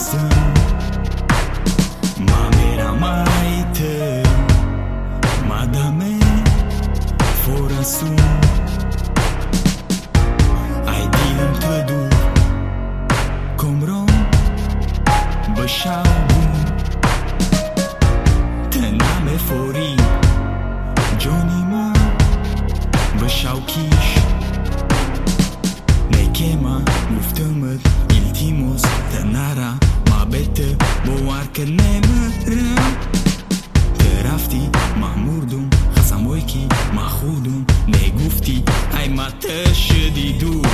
acasă Mamera mai te Madame Fără sun Ai din tădu Comrom Bășau Te name forii Johnny Ma Bășau chiși نمیرم که رفتی ما مردم. خسموی که ما خودم. نگفتی ای ما تشدی دور.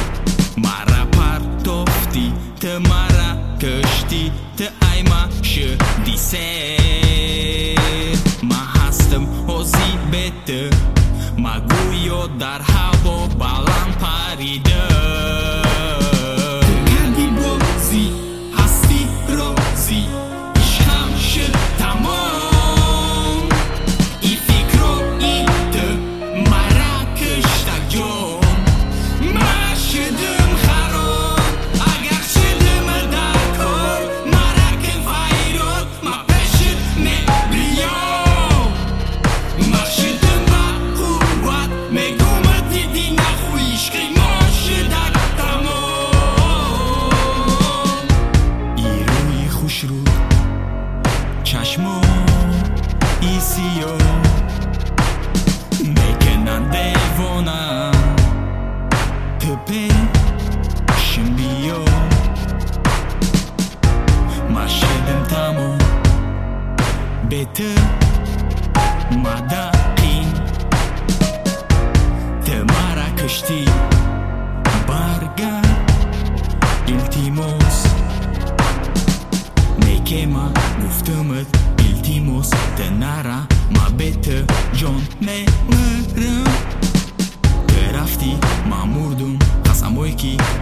مرا پرتفتی ته را کشتی. ته ای ما شدی سر ما هستم اوزی بته ما گویو در هوا بالام پریده. Betă m-a dat plin Tămara că știi Barga Iltimos Me chema Guftămăt Iltimos Tănara Ma betă John Me mărăm Tărafti Ma murdum Casa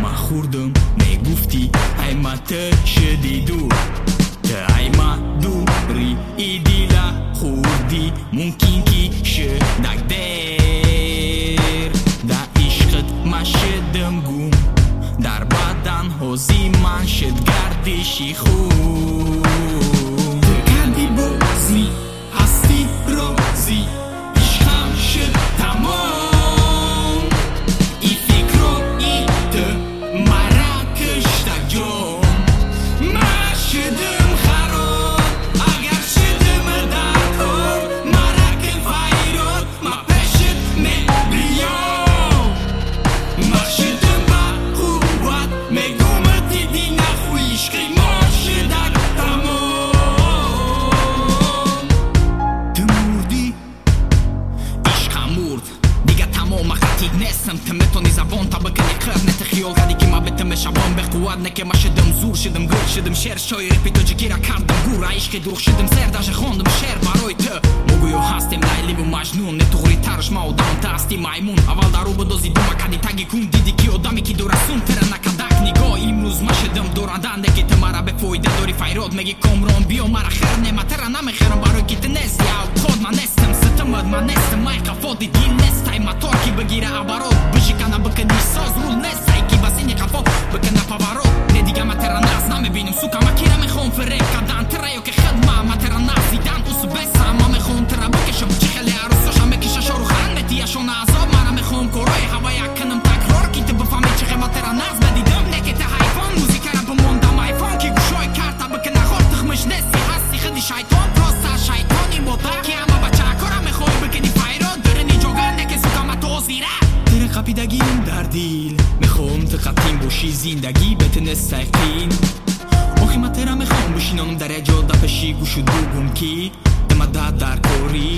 m-a hurdum Me gufti Hai ma tășă de dur عشقت ما شدم گوم در بدن حوزی من شد گردشی خوب 7 shershoj repito ҷигира карда гура ишқи дурхшидим сердаже хондим шеър барои ту мо гӯё ҳастем лайлибу маҷнун не туғритарш ма одам тасти маймун аввал дару бидози дума кади таги кун диди ки одаме ки дурасун тера накадак нигоҳ имрӯз машидим дураданде ки ту мара бефоида дори файрод мегӣ комрон биё мара хер нема тера намехерам барои ки ту нести авқод ман нестим ситимид ман нестим май қафо дидил нестай мотор ки бигира оборот бишикана бикиниш соз рул нестай ки басини қафо бикина поворот Digam att terra nas, nami binim suka Makira me hon för räcka Dan terra jag kan själv mamma قپیدگیم در دیل. می‌خوام تقطیم بوشی زندگی بتن سایقین آخی مترم می‌خوام بوشینم در جاده پشی گوشو دوگون کی. دمده در کوری